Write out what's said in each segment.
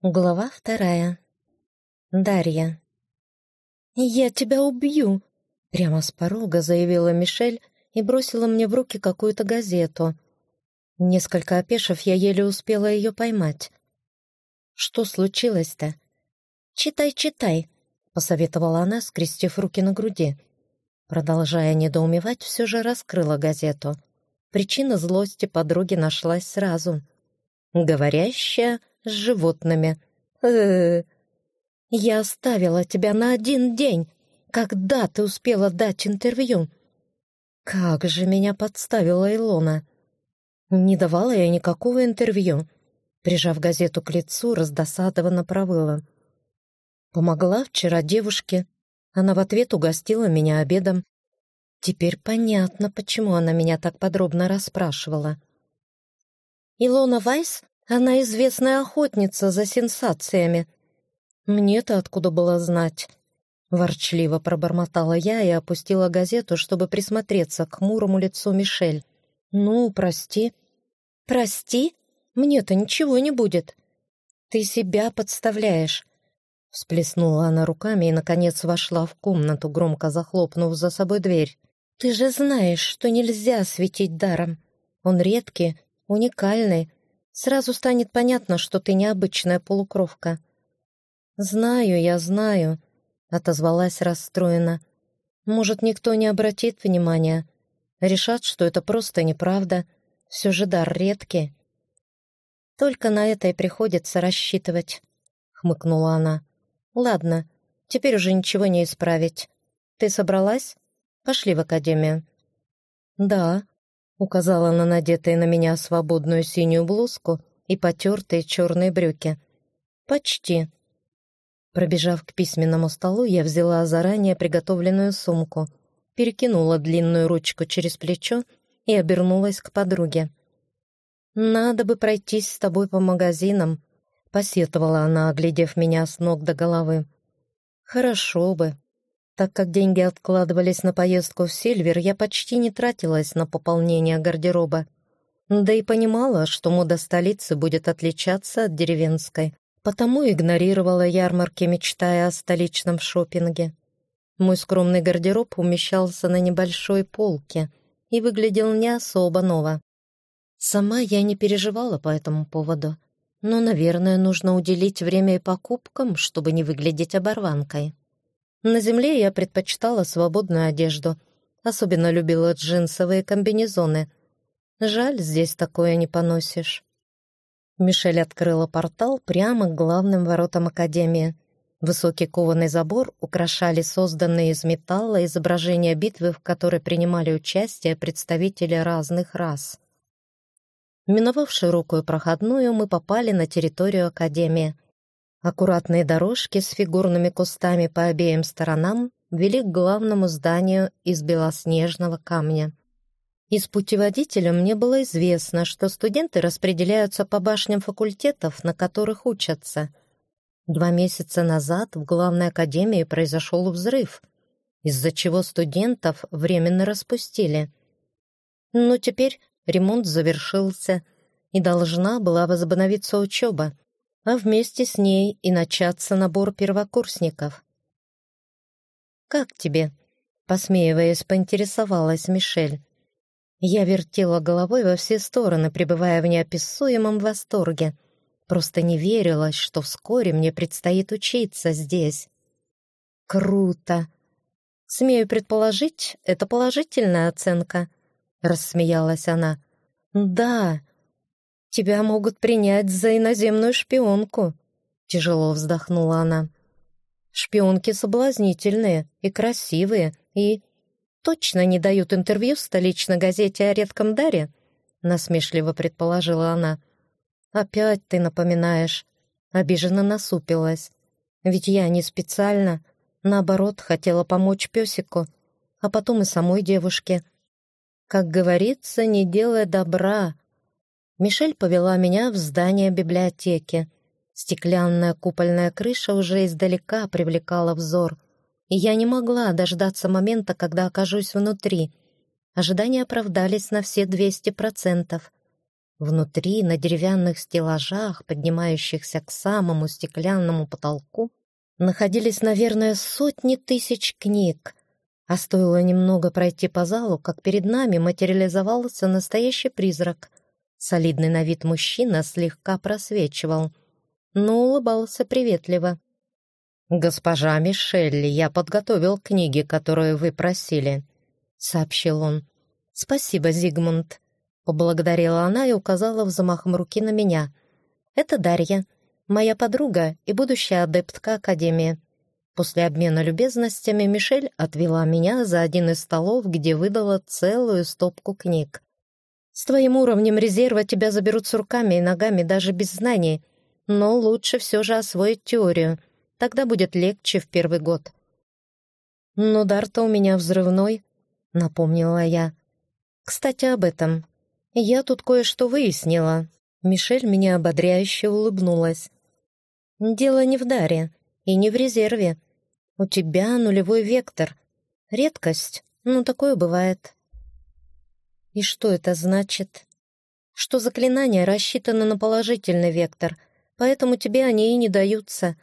Глава вторая. Дарья. «Я тебя убью!» — прямо с порога заявила Мишель и бросила мне в руки какую-то газету. Несколько опешив, я еле успела ее поймать. «Что случилось-то?» «Читай, читай», — посоветовала она, скрестив руки на груди. Продолжая недоумевать, все же раскрыла газету. Причина злости подруги нашлась сразу. «Говорящая с животными. Э Я оставила тебя на один день. Когда ты успела дать интервью? Как же меня подставила Илона. Не давала я никакого интервью. Прижав газету к лицу, раздосадованно провыла. Помогла вчера девушке. Она в ответ угостила меня обедом. Теперь понятно, почему она меня так подробно расспрашивала. «Илона Вайс она известная охотница за сенсациями. Мне-то откуда было знать? Ворчливо пробормотала я и опустила газету, чтобы присмотреться к хмурому лицу Мишель. «Ну, прости». «Прости? Мне-то ничего не будет. Ты себя подставляешь». Всплеснула она руками и, наконец, вошла в комнату, громко захлопнув за собой дверь. «Ты же знаешь, что нельзя светить даром. Он редкий, уникальный, Сразу станет понятно, что ты необычная полукровка». «Знаю, я знаю», — отозвалась расстроена. «Может, никто не обратит внимания. Решат, что это просто неправда. Все же дар редкий». «Только на это и приходится рассчитывать», — хмыкнула она. «Ладно, теперь уже ничего не исправить. Ты собралась? Пошли в академию». «Да», Указала на надетые на меня свободную синюю блузку и потертые черные брюки. «Почти». Пробежав к письменному столу, я взяла заранее приготовленную сумку, перекинула длинную ручку через плечо и обернулась к подруге. «Надо бы пройтись с тобой по магазинам», — посетовала она, оглядев меня с ног до головы. «Хорошо бы», так как деньги откладывались на поездку в Сильвер, я почти не тратилась на пополнение гардероба. Да и понимала, что мода столицы будет отличаться от деревенской, потому игнорировала ярмарки, мечтая о столичном шопинге. Мой скромный гардероб умещался на небольшой полке и выглядел не особо ново. Сама я не переживала по этому поводу, но, наверное, нужно уделить время и покупкам, чтобы не выглядеть оборванкой. На земле я предпочитала свободную одежду. Особенно любила джинсовые комбинезоны. Жаль, здесь такое не поносишь. Мишель открыла портал прямо к главным воротам Академии. Высокий кованый забор украшали созданные из металла изображения битвы, в которой принимали участие представители разных рас. Миновав широкую проходную, мы попали на территорию Академии — Аккуратные дорожки с фигурными кустами по обеим сторонам вели к главному зданию из белоснежного камня. Из путеводителя мне было известно, что студенты распределяются по башням факультетов, на которых учатся. Два месяца назад в главной академии произошел взрыв, из-за чего студентов временно распустили. Но теперь ремонт завершился, и должна была возобновиться учеба а вместе с ней и начаться набор первокурсников. «Как тебе?» — посмеиваясь, поинтересовалась Мишель. Я вертела головой во все стороны, пребывая в неописуемом восторге. Просто не верилось, что вскоре мне предстоит учиться здесь. «Круто!» «Смею предположить, это положительная оценка», — рассмеялась она. «Да, тебя могут принять за иноземную шпионку», — тяжело вздохнула она. «Шпионки соблазнительные и красивые, и точно не дают интервью в столичной газете о редком даре?» — насмешливо предположила она. «Опять ты напоминаешь». Обиженно насупилась. «Ведь я не специально, наоборот, хотела помочь песику, а потом и самой девушке. Как говорится, не делая добра, Мишель повела меня в здание библиотеки. Стеклянная купольная крыша уже издалека привлекала взор, и я не могла дождаться момента, когда окажусь внутри. Ожидания оправдались на все двести процентов. Внутри, на деревянных стеллажах, поднимающихся к самому стеклянному потолку, находились, наверное, сотни тысяч книг, а стоило немного пройти по залу, как перед нами материализовался настоящий призрак. Солидный на вид мужчина слегка просвечивал, но улыбался приветливо. «Госпожа Мишелли, я подготовил книги, которые вы просили», — сообщил он. «Спасибо, Зигмунд», — поблагодарила она и указала взмахом руки на меня. «Это Дарья, моя подруга и будущая адептка Академии». После обмена любезностями Мишель отвела меня за один из столов, где выдала целую стопку книг. «С твоим уровнем резерва тебя заберут с руками и ногами даже без знаний, но лучше все же освоить теорию, тогда будет легче в первый год». «Но дар-то у меня взрывной», — напомнила я. «Кстати, об этом. Я тут кое-что выяснила». Мишель меня ободряюще улыбнулась. «Дело не в даре и не в резерве. У тебя нулевой вектор. Редкость, ну такое бывает. И что это значит? Что заклинания рассчитаны на положительный вектор, поэтому тебе они и не даются.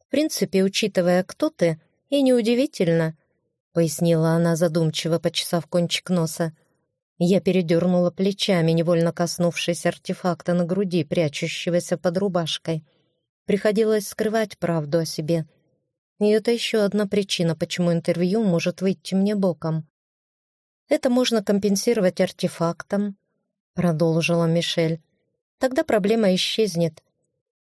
В принципе, учитывая, кто ты, и неудивительно, — пояснила она задумчиво, почесав кончик носа. Я передернула плечами, невольно коснувшись артефакта на груди, прячущегося под рубашкой. Приходилось скрывать правду о себе — и это еще одна причина, почему интервью может выйти мне боком. «Это можно компенсировать артефактом», — продолжила Мишель. «Тогда проблема исчезнет».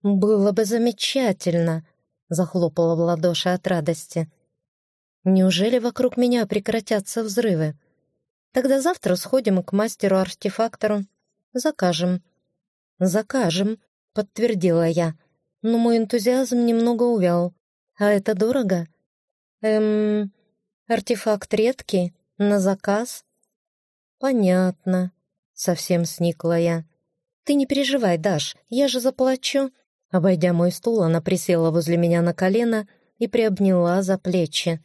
«Было бы замечательно», — захлопала в ладоши от радости. «Неужели вокруг меня прекратятся взрывы? Тогда завтра сходим к мастеру-артефактору. Закажем». «Закажем», — подтвердила я, но мой энтузиазм немного увял. А это дорого? Эм, артефакт редкий, на заказ? Понятно. Совсем сникла я. Ты не переживай, Даш, я же заплачу. Обойдя мой стул, она присела возле меня на колено и приобняла за плечи.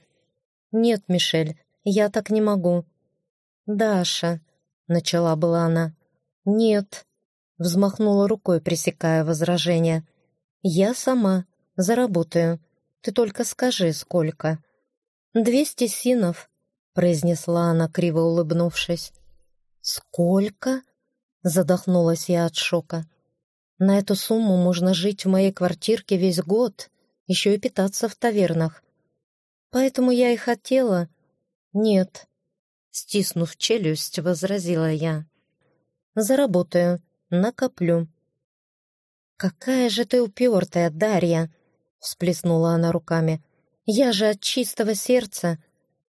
«Нет, Мишель, я так не могу». «Даша», — начала была она. «Нет», — взмахнула рукой, пресекая возражение. «Я сама заработаю. Ты только скажи, сколько». «Двести синов», — произнесла она, криво улыбнувшись. «Сколько?» — задохнулась я от шока. «На эту сумму можно жить в моей квартирке весь год, еще и питаться в тавернах. Поэтому я и хотела...» «Нет», — стиснув челюсть, возразила я. «Заработаю, накоплю». «Какая же ты упертая, Дарья!» всплеснула она руками. «Я же от чистого сердца!»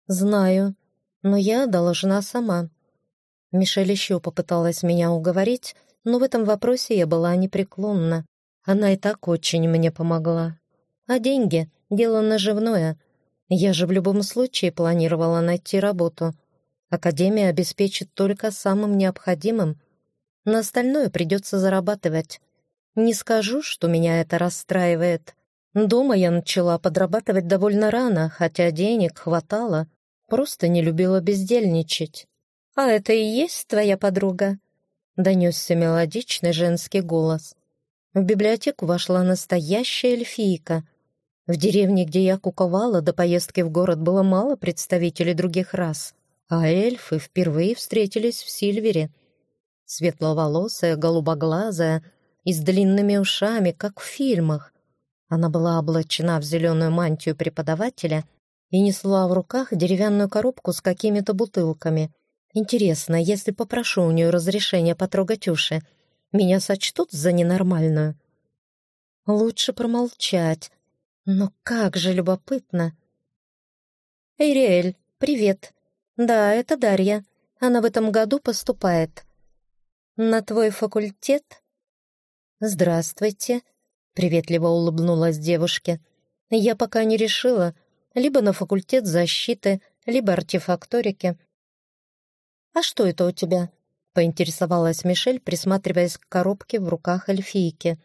«Знаю, но я должна сама». Мишель еще попыталась меня уговорить, но в этом вопросе я была непреклонна. Она и так очень мне помогла. А деньги — дело наживное. Я же в любом случае планировала найти работу. Академия обеспечит только самым необходимым. На остальное придется зарабатывать. Не скажу, что меня это расстраивает. Дома я начала подрабатывать довольно рано, хотя денег хватало, просто не любила бездельничать. «А это и есть твоя подруга?» — донесся мелодичный женский голос. В библиотеку вошла настоящая эльфийка. В деревне, где я куковала, до поездки в город было мало представителей других рас, а эльфы впервые встретились в Сильвере. Светловолосая, голубоглазая и с длинными ушами, как в фильмах. Она была облачена в зеленую мантию преподавателя и несла в руках деревянную коробку с какими-то бутылками. Интересно, если попрошу у нее разрешения потрогать уши, меня сочтут за ненормальную? Лучше промолчать. Но как же любопытно. «Эйриэль, привет. Да, это Дарья. Она в этом году поступает. На твой факультет?» «Здравствуйте», Приветливо улыбнулась девушке. «Я пока не решила. Либо на факультет защиты, либо артефакторики». «А что это у тебя?» — поинтересовалась Мишель, присматриваясь к коробке в руках эльфийки.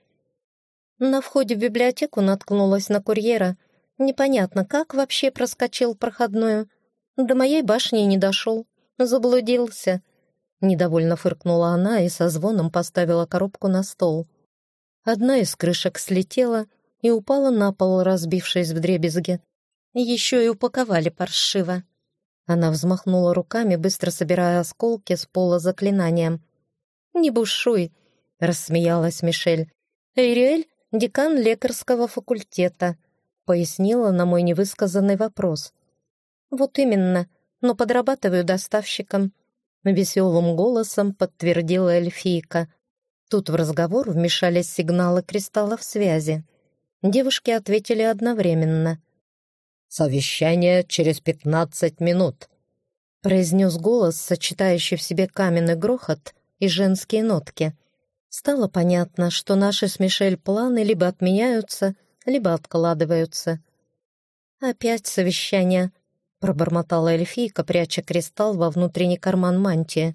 На входе в библиотеку наткнулась на курьера. Непонятно, как вообще проскочил проходную. До моей башни не дошел. Заблудился. Недовольно фыркнула она и со звоном поставила коробку на стол. Одна из крышек слетела и упала на пол, разбившись в дребезги. Еще и упаковали паршиво. Она взмахнула руками, быстро собирая осколки с пола заклинанием. «Не бушуй!» — рассмеялась Мишель. «Эйриэль — декан лекарского факультета», — пояснила на мой невысказанный вопрос. «Вот именно, но подрабатываю доставщиком», — веселым голосом подтвердила эльфийка. Тут в разговор вмешались сигналы кристаллов связи. Девушки ответили одновременно. «Совещание через пятнадцать минут», — произнес голос, сочетающий в себе каменный грохот и женские нотки. Стало понятно, что наши с Мишель планы либо отменяются, либо откладываются. «Опять совещание», — пробормотала эльфийка, пряча кристалл во внутренний карман мантии.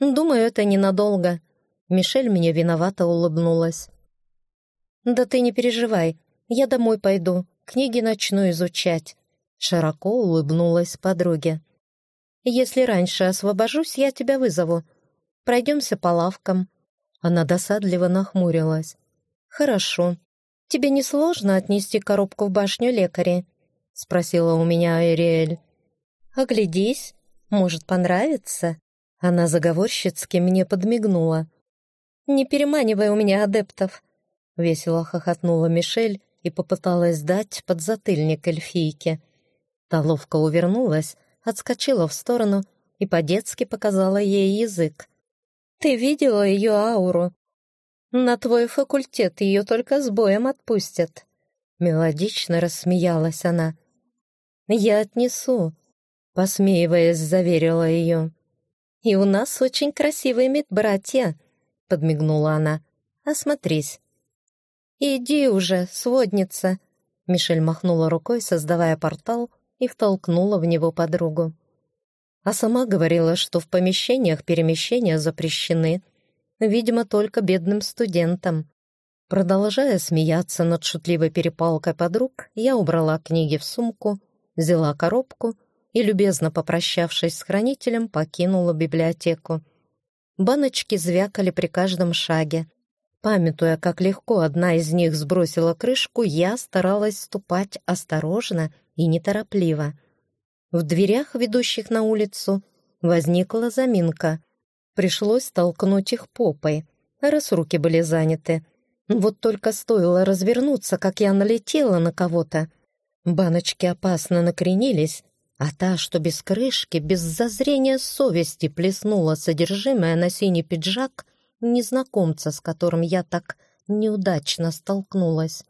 «Думаю, это ненадолго». Мишель мне виновато улыбнулась. «Да ты не переживай, я домой пойду, книги начну изучать», — широко улыбнулась подруге. «Если раньше освобожусь, я тебя вызову. Пройдемся по лавкам». Она досадливо нахмурилась. «Хорошо. Тебе не сложно отнести коробку в башню лекаря?» — спросила у меня Эриэль. «Оглядись, может, понравится?» Она заговорщицки мне подмигнула. «Не переманивай у меня адептов!» Весело хохотнула Мишель и попыталась дать подзатыльник эльфийке. Та ловко увернулась, отскочила в сторону и по-детски показала ей язык. «Ты видела ее ауру? На твой факультет ее только с боем отпустят!» Мелодично рассмеялась она. «Я отнесу», — посмеиваясь, заверила ее. «И у нас очень красивые медбратья», — подмигнула она. «Осмотрись». «Иди уже, сводница», — Мишель махнула рукой, создавая портал, и втолкнула в него подругу. А сама говорила, что в помещениях перемещения запрещены, видимо, только бедным студентам. Продолжая смеяться над шутливой перепалкой подруг, я убрала книги в сумку взяла коробку и, любезно попрощавшись с хранителем, покинула библиотеку. Баночки звякали при каждом шаге. Памятуя, как легко одна из них сбросила крышку, я старалась ступать осторожно и неторопливо. В дверях, ведущих на улицу, возникла заминка. Пришлось толкнуть их попой, раз руки были заняты. Вот только стоило развернуться, как я налетела на кого-то — Баночки опасно накренились, а та, что без крышки, без зазрения совести плеснула содержимое на синий пиджак незнакомца, с которым я так неудачно столкнулась.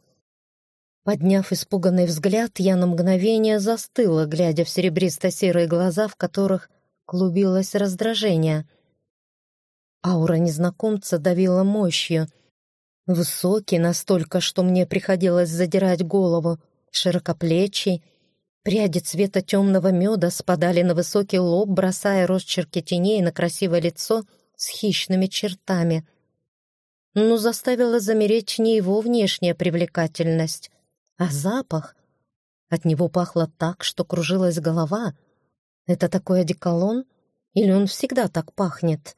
Подняв испуганный взгляд, я на мгновение застыла, глядя в серебристо-серые глаза, в которых клубилось раздражение. Аура незнакомца давила мощью. Высокий настолько, что мне приходилось задирать голову — широкоплечий. Пряди цвета темного меда спадали на высокий лоб, бросая росчерки теней на красивое лицо с хищными чертами. Но заставила замереть не его внешняя привлекательность, а запах. От него пахло так, что кружилась голова. Это такой одеколон? Или он всегда так пахнет?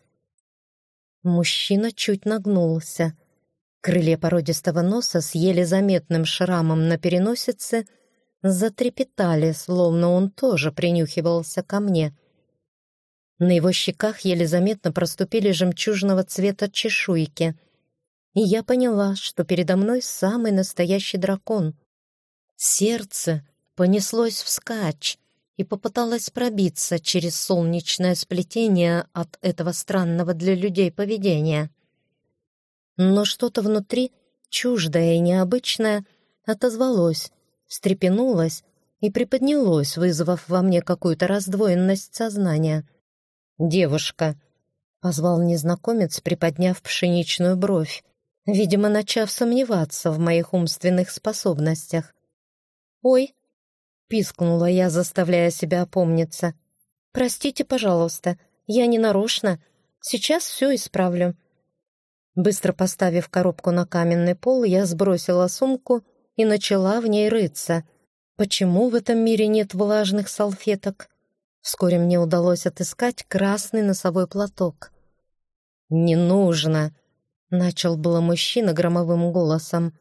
Мужчина чуть нагнулся. Крылья породистого носа с еле заметным шрамом на переносице затрепетали, словно он тоже принюхивался ко мне. На его щеках еле заметно проступили жемчужного цвета чешуйки, и я поняла, что передо мной самый настоящий дракон. Сердце понеслось вскачь и попыталось пробиться через солнечное сплетение от этого странного для людей поведения — но что-то внутри, чуждое и необычное, отозвалось, встрепенулось и приподнялось, вызвав во мне какую-то раздвоенность сознания. «Девушка!» — позвал незнакомец, приподняв пшеничную бровь, видимо, начав сомневаться в моих умственных способностях. «Ой!» — пискнула я, заставляя себя опомниться. «Простите, пожалуйста, я не нарочно. Сейчас все исправлю». Быстро поставив коробку на каменный пол, я сбросила сумку и начала в ней рыться. Почему в этом мире нет влажных салфеток? Вскоре мне удалось отыскать красный носовой платок. «Не нужно!» — начал было мужчина громовым голосом.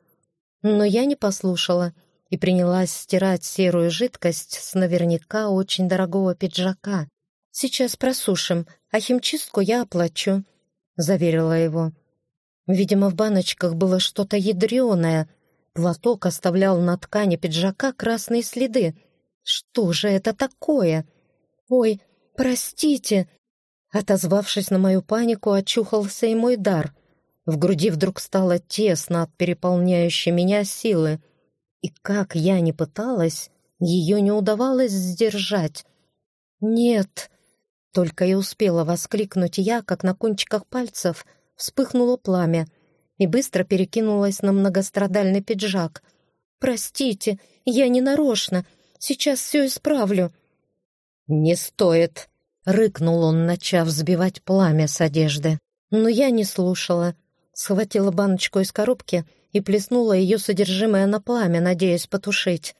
Но я не послушала и принялась стирать серую жидкость с наверняка очень дорогого пиджака. «Сейчас просушим, а химчистку я оплачу», — заверила его. Видимо, в баночках было что-то ядреное. Платок оставлял на ткани пиджака красные следы. «Что же это такое?» «Ой, простите!» Отозвавшись на мою панику, очухался и мой дар. В груди вдруг стало тесно от переполняющей меня силы. И как я ни пыталась, ее не удавалось сдержать. «Нет!» Только и успела воскликнуть я, как на кончиках пальцев вспыхнуло пламя и быстро перекинулась на многострадальный пиджак. «Простите, я не нарочно. Сейчас все исправлю». «Не стоит!» — рыкнул он, начав взбивать пламя с одежды. Но я не слушала. Схватила баночку из коробки и плеснула ее содержимое на пламя, надеясь потушить.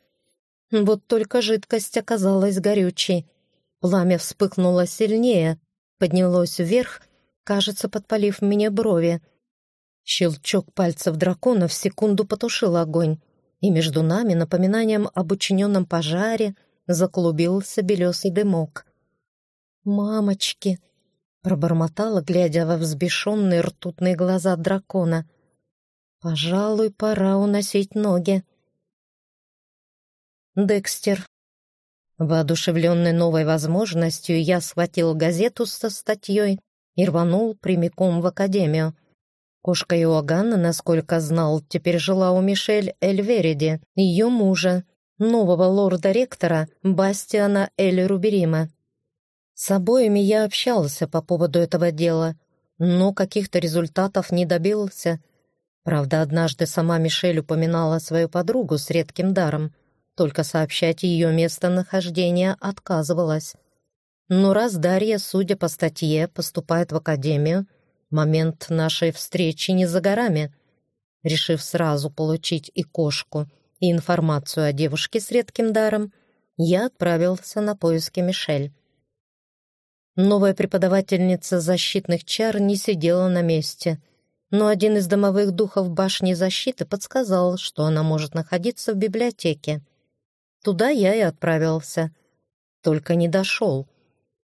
Вот только жидкость оказалась горючей. Пламя вспыхнуло сильнее, поднялось вверх, кажется, подпалив мне брови. Щелчок пальцев дракона в секунду потушил огонь, и между нами, напоминанием об учиненном пожаре, заклубился белесый дымок. «Мамочки!» — пробормотала, глядя во взбешенные ртутные глаза дракона. «Пожалуй, пора уносить ноги». Декстер. Воодушевленный новой возможностью, я схватил газету со статьей и рванул прямиком в академию. Кошка Иоганна, насколько знал, теперь жила у Мишель Эльвериди, ее мужа, нового лорда-ректора Бастиана Эль Руберима. С обоими я общался по поводу этого дела, но каких-то результатов не добился. Правда, однажды сама Мишель упоминала свою подругу с редким даром, только сообщать ее местонахождение отказывалась. Но раз Дарья, судя по статье, поступает в академию, момент нашей встречи не за горами. Решив сразу получить и кошку — и информацию о девушке с редким даром, я отправился на поиски Мишель. Новая преподавательница защитных чар не сидела на месте, но один из домовых духов башни защиты подсказал, что она может находиться в библиотеке. Туда я и отправился. Только не дошел.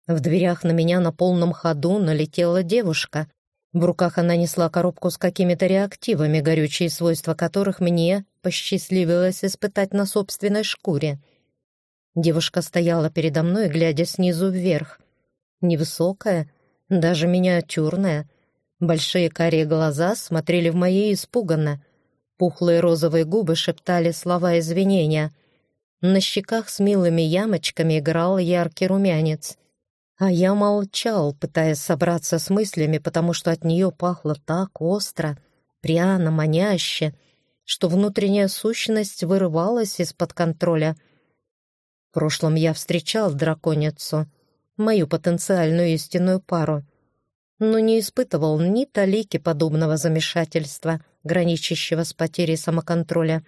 В дверях на меня на полном ходу налетела девушка, в руках она несла коробку с какими-то реактивами, горючие свойства которых мне посчастливилось испытать на собственной шкуре. Девушка стояла передо мной, глядя снизу вверх. Невысокая, даже миниатюрная. Большие карие глаза смотрели в мои испуганно. Пухлые розовые губы шептали слова извинения. На щеках с милыми ямочками играл яркий румянец. А я молчал, пытаясь собраться с мыслями, потому что от нее пахло так остро, пряно, маняще, что внутренняя сущность вырывалась из-под контроля. В прошлом я встречал драконицу, мою потенциальную истинную пару, но не испытывал ни талики подобного замешательства, граничащего с потерей самоконтроля.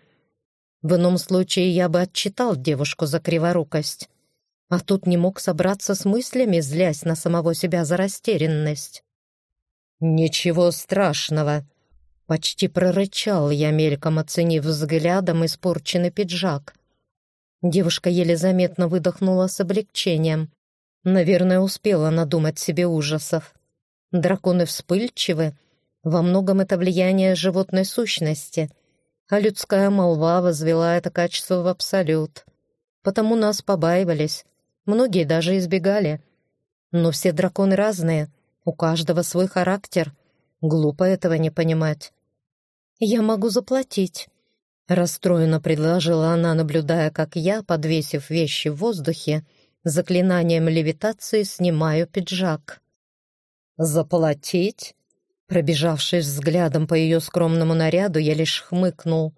В ином случае я бы отчитал девушку за криворукость, а тут не мог собраться с мыслями, злясь на самого себя за растерянность. «Ничего страшного!» Почти прорычал я, мельком оценив взглядом испорченный пиджак. Девушка еле заметно выдохнула с облегчением. Наверное, успела надумать себе ужасов. Драконы вспыльчивы. Во многом это влияние животной сущности. А людская молва возвела это качество в абсолют. Потому нас побаивались, Многие даже избегали. Но все драконы разные, у каждого свой характер. Глупо этого не понимать. «Я могу заплатить», — расстроенно предложила она, наблюдая, как я, подвесив вещи в воздухе, заклинанием левитации снимаю пиджак. «Заплатить?» Пробежавшись взглядом по ее скромному наряду, я лишь хмыкнул.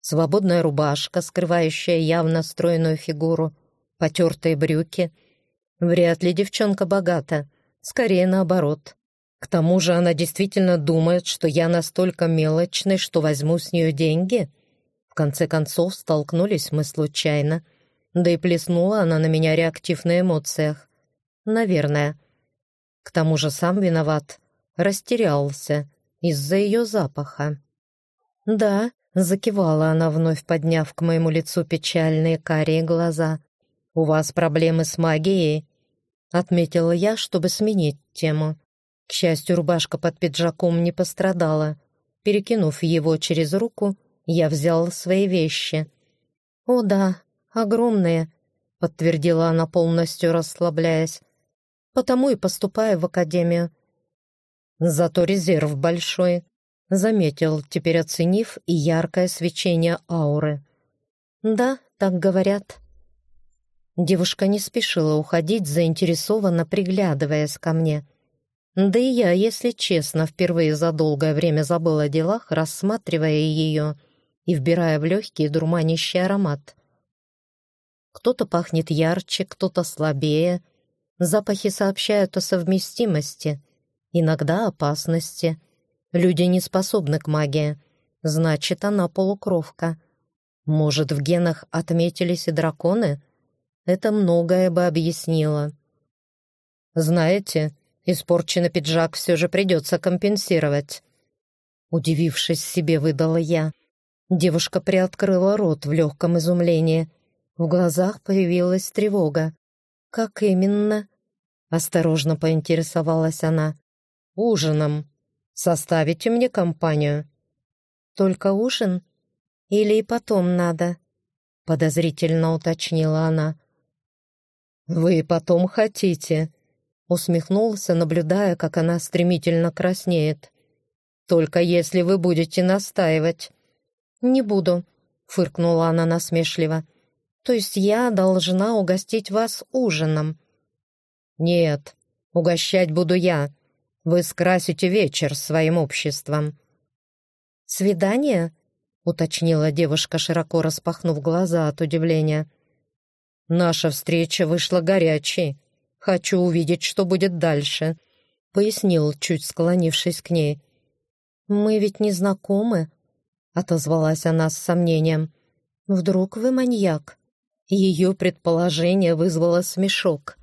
Свободная рубашка, скрывающая явно стройную фигуру — потертые брюки. Вряд ли девчонка богата, скорее наоборот. К тому же она действительно думает, что я настолько мелочный, что возьму с нее деньги. В конце концов, столкнулись мы случайно. Да и плеснула она на меня реактив на эмоциях. Наверное. К тому же сам виноват. Растерялся из-за ее запаха. «Да», — закивала она, вновь подняв к моему лицу печальные карие глаза. «У вас проблемы с магией?» — отметила я, чтобы сменить тему. К счастью, рубашка под пиджаком не пострадала. Перекинув его через руку, я взял свои вещи. «О да, огромные», — подтвердила она, полностью расслабляясь. «Потому и поступаю в академию». «Зато резерв большой», — заметил, теперь оценив и яркое свечение ауры. «Да, так говорят». Девушка не спешила уходить, заинтересованно приглядываясь ко мне. Да и я, если честно, впервые за долгое время забыла о делах, рассматривая ее и вбирая в легкий дурманящий аромат. Кто-то пахнет ярче, кто-то слабее. Запахи сообщают о совместимости, иногда опасности. Люди не способны к магии, значит, она полукровка. Может, в генах отметились и драконы? Это многое бы объяснило. «Знаете, Испорченный пиджак все же придется компенсировать. Удивившись себе, выдала я. Девушка приоткрыла рот в легком изумлении. В глазах появилась тревога. «Как именно?» Осторожно поинтересовалась она. «Ужином. Составите мне компанию». «Только ужин? Или и потом надо?» Подозрительно уточнила она. «Вы потом хотите?» Усмехнулся, наблюдая, как она стремительно краснеет. «Только если вы будете настаивать». «Не буду», — фыркнула она насмешливо. «То есть я должна угостить вас ужином?» «Нет, угощать буду я. Вы скрасите вечер своим обществом». «Свидание?» — уточнила девушка, широко распахнув глаза от удивления. «Наша встреча вышла горячей. Хочу увидеть, что будет дальше», — пояснил, чуть склонившись к ней. «Мы ведь не знакомы», — отозвалась она с сомнением. «Вдруг вы маньяк?» Ее предположение вызвало смешок.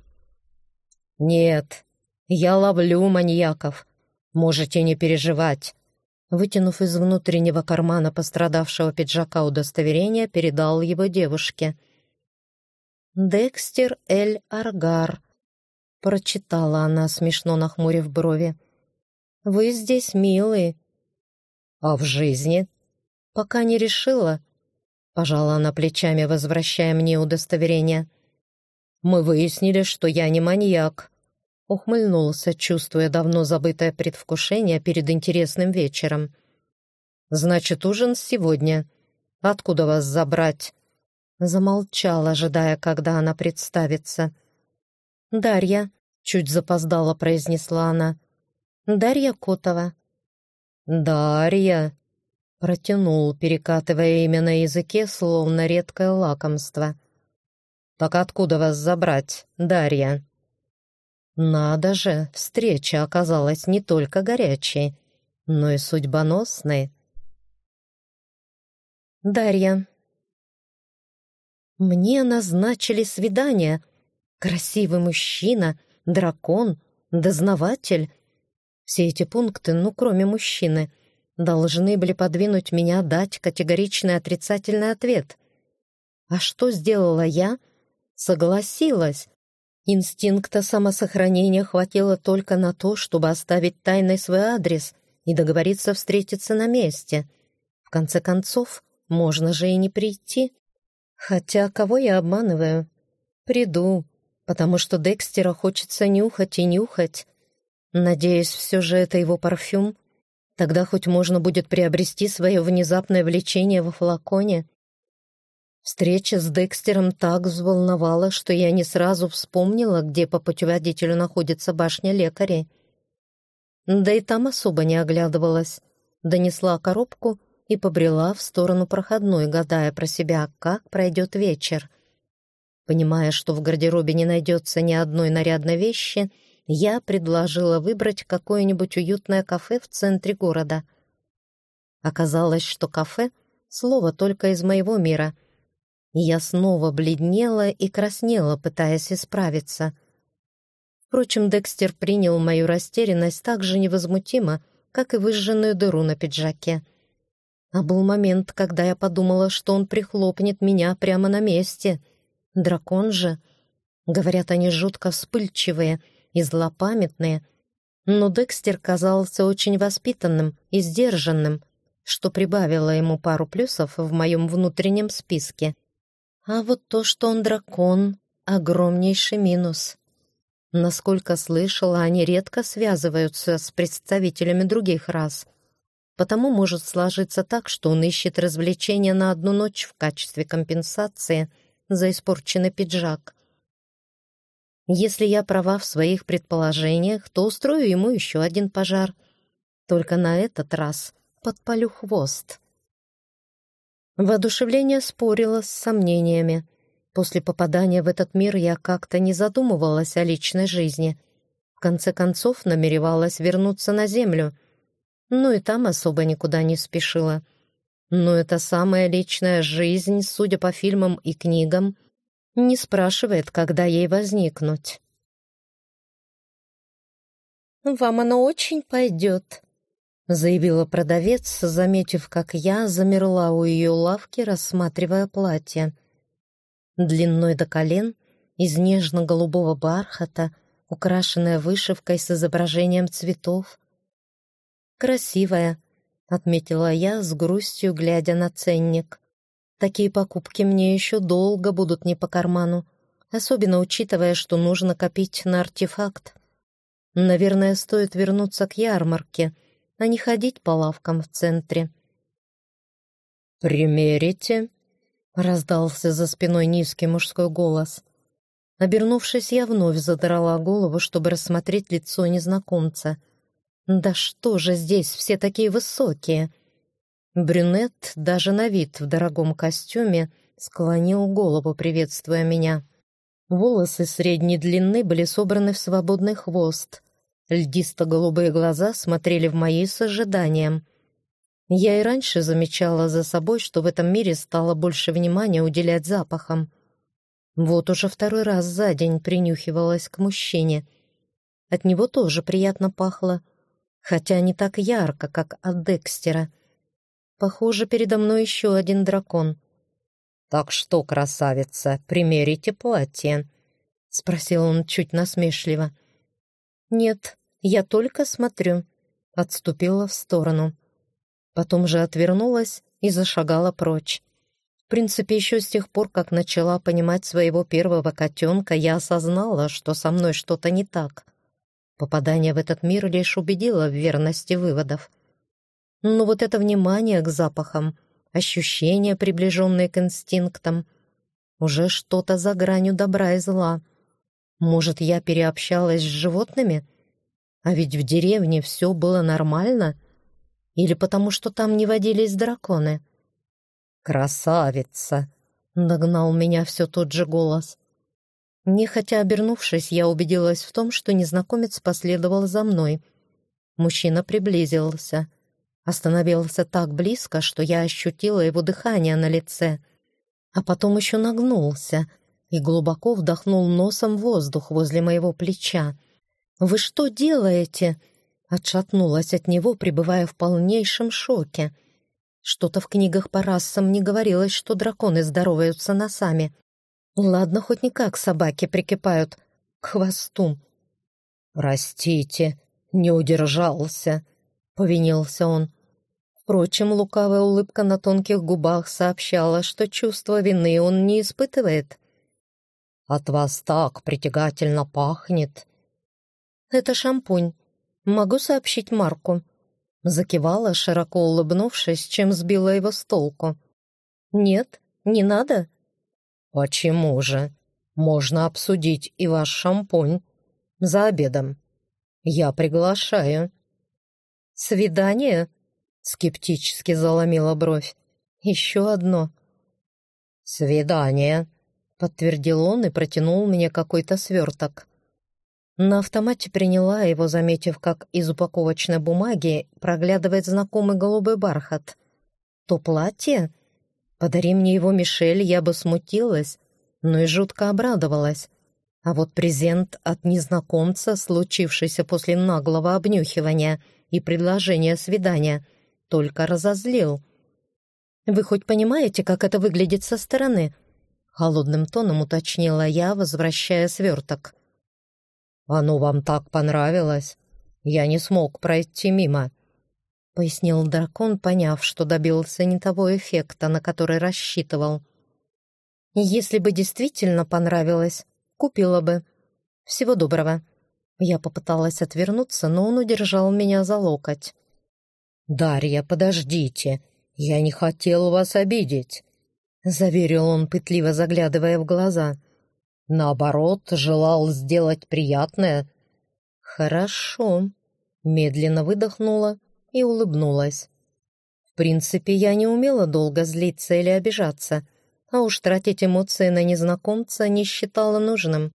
«Нет, я ловлю маньяков. Можете не переживать». Вытянув из внутреннего кармана пострадавшего пиджака удостоверение, передал его девушке. «Декстер Эль Аргар», Прочитала она, смешно нахмурив брови. «Вы здесь милые». «А в жизни?» «Пока не решила». Пожала она плечами, возвращая мне удостоверение. «Мы выяснили, что я не маньяк». Ухмыльнулся, чувствуя давно забытое предвкушение перед интересным вечером. «Значит, ужин сегодня. Откуда вас забрать?» Замолчал, ожидая, когда она представится. «Дарья», — чуть запоздала произнесла она. «Дарья Котова». «Дарья», — протянул, перекатывая имя на языке, словно редкое лакомство. «Так откуда вас забрать, Дарья?» «Надо же, встреча оказалась не только горячей, но и судьбоносной». «Дарья». «Мне назначили свидание», Красивый мужчина, дракон, дознаватель. Все эти пункты, ну, кроме мужчины, должны были подвинуть меня дать категоричный отрицательный ответ. А что сделала я? Согласилась. Инстинкта самосохранения хватило только на то, чтобы оставить тайной свой адрес и договориться встретиться на месте. В конце концов, можно же и не прийти. Хотя кого я обманываю? Приду, потому что Декстера хочется нюхать и нюхать. Надеюсь, все же это его парфюм. Тогда хоть можно будет приобрести свое внезапное влечение во флаконе. Встреча с Декстером так взволновала, что я не сразу вспомнила, где по путеводителю находится башня лекарей. Да и там особо не оглядывалась. Донесла коробку и побрела в сторону проходной, гадая про себя, как пройдет вечер — Понимая, что в гардеробе не найдется ни одной нарядной вещи, я предложила выбрать какое-нибудь уютное кафе в центре города. Оказалось, что кафе — слово только из моего мира. Я снова бледнела и краснела, пытаясь исправиться. Впрочем, Декстер принял мою растерянность так же невозмутимо, как и выжженную дыру на пиджаке. А был момент, когда я подумала, что он прихлопнет меня прямо на месте. Дракон же. Говорят, они жутко вспыльчивые и злопамятные. Но Декстер казался очень воспитанным и сдержанным, что прибавило ему пару плюсов в моем внутреннем списке. А вот то, что он дракон — огромнейший минус. Насколько слышала, они редко связываются с представителями других рас. Потому может сложиться так, что он ищет развлечения на одну ночь в качестве компенсации за испорченный пиджак. Если я права в своих предположениях, то устрою ему еще один пожар. Только на этот раз подпалю хвост. Воодушевление спорило с сомнениями. После попадания в этот мир я как-то не задумывалась о личной жизни. В конце концов намеревалась вернуться на Землю. Ну и там особо никуда не спешила. Но эта самая личная жизнь, судя по фильмам и книгам, не спрашивает, когда ей возникнуть. «Вам оно очень пойдет», — заявила продавец, заметив, как я замерла у ее лавки, рассматривая платье длиной до колен, из нежно-голубого бархата, украшенная вышивкой с изображением цветов. «Красивая», — отметила я с грустью, глядя на ценник. «Такие покупки мне еще долго будут не по карману, особенно учитывая, что нужно копить на артефакт. Наверное, стоит вернуться к ярмарке, а не ходить по лавкам в центре». «Примерите?» Раздался за спиной низкий мужской голос. Обернувшись, я вновь задрала голову, чтобы рассмотреть лицо незнакомца. «Да что же здесь все такие высокие?» Брюнет, даже на вид в дорогом костюме, склонил голову, приветствуя меня. Волосы средней длины были собраны в свободный хвост. Льдисто-голубые глаза смотрели в мои с ожиданием. Я и раньше замечала за собой, что в этом мире стало больше внимания уделять запахам. Вот уже второй раз за день принюхивалась к мужчине. От него тоже приятно пахло, хотя не так ярко, как от Декстера. Похоже, передо мной еще один дракон. «Так что, красавица, примерите платье?» — спросил он чуть насмешливо. «Нет, я только смотрю», — отступила в сторону. Потом же отвернулась и зашагала прочь. В принципе, еще с тех пор, как начала понимать своего первого котенка, я осознала, что со мной что-то не так. Попадание в этот мир лишь убедило в верности выводов. Но вот это внимание к запахам, ощущения, приближенные к инстинктам, уже что-то за гранью добра и зла. Может, я переобщалась с животными? А ведь в деревне все было нормально — или потому что там не водились драконы? «Красавица!» — догнал меня все тот же голос. Нехотя обернувшись, я убедилась в том, что незнакомец последовал за мной. Мужчина приблизился. Остановился так близко, что я ощутила его дыхание на лице. А потом еще нагнулся и глубоко вдохнул носом воздух возле моего плеча. «Вы что делаете?» Отшатнулась от него, пребывая в полнейшем шоке. Что-то в книгах по расам не говорилось, что драконы здороваются носами. Ладно, хоть не как собаки прикипают к хвосту. «Простите, не удержался», — повинился он. Впрочем, лукавая улыбка на тонких губах сообщала, что чувство вины он не испытывает. «От вас так притягательно пахнет». «Это шампунь. Могу сообщить Марку». Закивала, широко улыбнувшись, чем сбила его с толку. «Нет, не надо?» «Почему же? Можно обсудить и ваш шампунь. За обедом. Я приглашаю». «Свидание?» — скептически заломила бровь. «Еще одно». «Свидание», — подтвердил он и протянул мне какой-то сверток. На автомате приняла его, заметив, как из упаковочной бумаги проглядывает знакомый голубой бархат. «То платье?» Подари мне его Мишель, я бы смутилась, но и жутко обрадовалась. А вот презент от незнакомца, случившийся после наглого обнюхивания и предложения свидания, только разозлил. «Вы хоть понимаете, как это выглядит со стороны?» Холодным тоном уточнила я, возвращая сверток. «Оно вам так понравилось? Я не смог пройти мимо», — пояснил дракон, поняв, что добился не того эффекта, на который рассчитывал. «Если бы действительно понравилось, купила бы. Всего доброго». Я попыталась отвернуться, но он удержал меня за локоть. «Дарья, подождите, я не хотел вас обидеть», — заверил он, пытливо заглядывая в глаза. «Наоборот, желал сделать приятное». «Хорошо», — медленно выдохнула и улыбнулась. В принципе, я не умела долго злиться или обижаться, а уж тратить эмоции на незнакомца не считала нужным.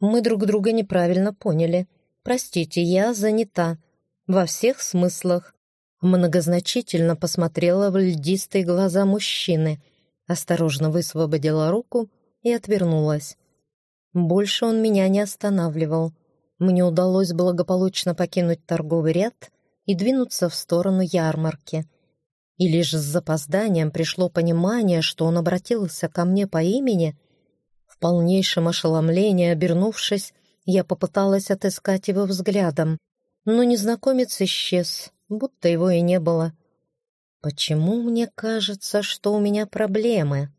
Мы друг друга неправильно поняли. Простите, я занята. Во всех смыслах. Многозначительно посмотрела в льдистые глаза мужчины, осторожно высвободила руку и отвернулась. Больше он меня не останавливал. Мне удалось благополучно покинуть торговый ряд и двинуться в сторону ярмарки. И лишь с запозданием пришло понимание, что он обратился ко мне по имени. В полнейшем ошеломлении, обернувшись, я попыталась отыскать его взглядом, но незнакомец исчез, будто его и не было. Почему мне кажется, что у меня проблемы?